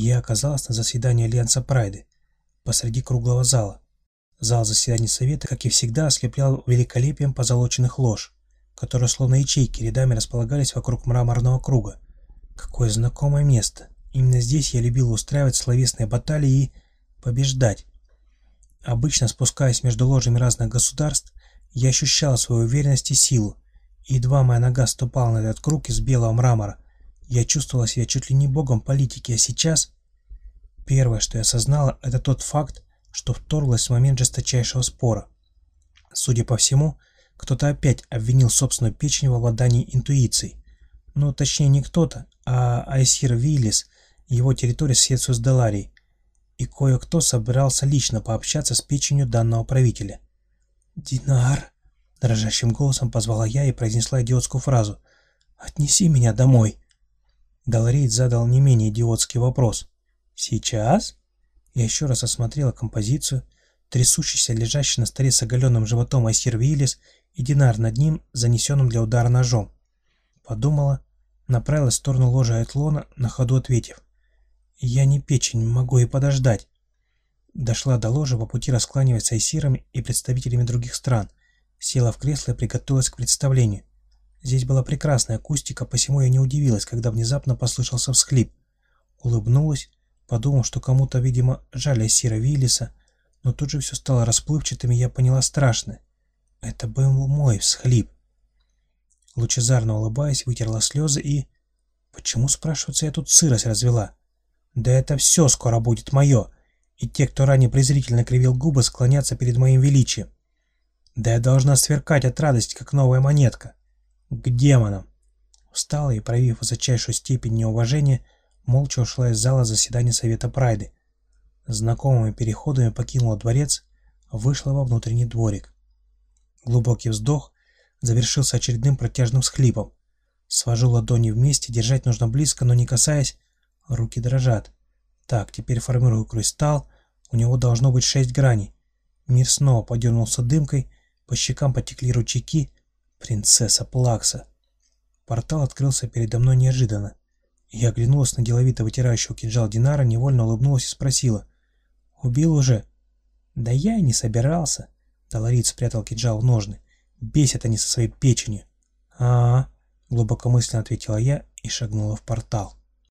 я оказалась на заседании Альянса Прайды, посреди круглого зала. Зал заседаний Совета, как и всегда, ослеплял великолепием позолоченных лож, которые словно ячейки рядами располагались вокруг мраморного круга. Какое знакомое место. Именно здесь я любил устраивать словесные баталии и побеждать. Обычно, спускаясь между ложами разных государств, я ощущал свою уверенность и силу, и едва моя нога ступала на этот круг из белого мрамора, я чувствовала себя чуть ли не богом политики, а сейчас... Первое, что я осознала, это тот факт, что вторглась в момент жесточайшего спора. Судя по всему, кто-то опять обвинил собственную печень в обладании интуицией. Ну, точнее, не кто-то, а Айсир Виллис, его территория соседствует с Деларией, и кое-кто собирался лично пообщаться с печенью данного правителя. «Динар!» – дрожащим голосом позвала я и произнесла идиотскую фразу. «Отнеси меня домой!» Далрейд задал не менее идиотский вопрос. «Сейчас?» Я еще раз осмотрела композицию, трясущийся, лежащий на столе с оголенным животом Айсир Виллис и динар над ним, занесенным для удара ножом. Подумала, направилась в сторону ложа Айтлона, на ходу ответив. «Я не печень, могу и подождать». Дошла до ложа, по пути раскланиваясь с айсирами и представителями других стран. Села в кресло и приготовилась к представлению. Здесь была прекрасная акустика, посему я не удивилась, когда внезапно послышался всхлип. Улыбнулась, подумав, что кому-то, видимо, жаль Асира Виллиса, но тут же все стало расплывчатым, и я поняла страшное. Это был мой всхлип. Лучезарно улыбаясь, вытерла слезы и... Почему, спрашивается, я тут сырость развела? Да это все скоро будет мое, и те, кто ранее презрительно кривил губы, склонятся перед моим величием. Да я должна сверкать от радости, как новая монетка. К демонам!» Встала и, проявив высочайшую степень неуважения, молча ушла из зала заседания Совета Прайды. Знакомыми переходами покинула дворец, вышла во внутренний дворик. Глубокий вздох завершился очередным протяжным схлипом. Свожу ладони вместе, держать нужно близко, но не касаясь, руки дрожат. Так, теперь формирую кристалл, у него должно быть шесть граней. Мир снова подернулся дымкой, по щекам потекли ручейки, Принцесса Плакса. Портал открылся передо мной неожиданно. Я оглянулась на деловито вытирающего кинжал Динара, невольно улыбнулась и спросила. «Убил уже?» «Да я и не собирался». Долорит спрятал кинжал в ножны. «Бесят они со своей печенью». «А-а», глубокомысленно ответила я и шагнула в портал.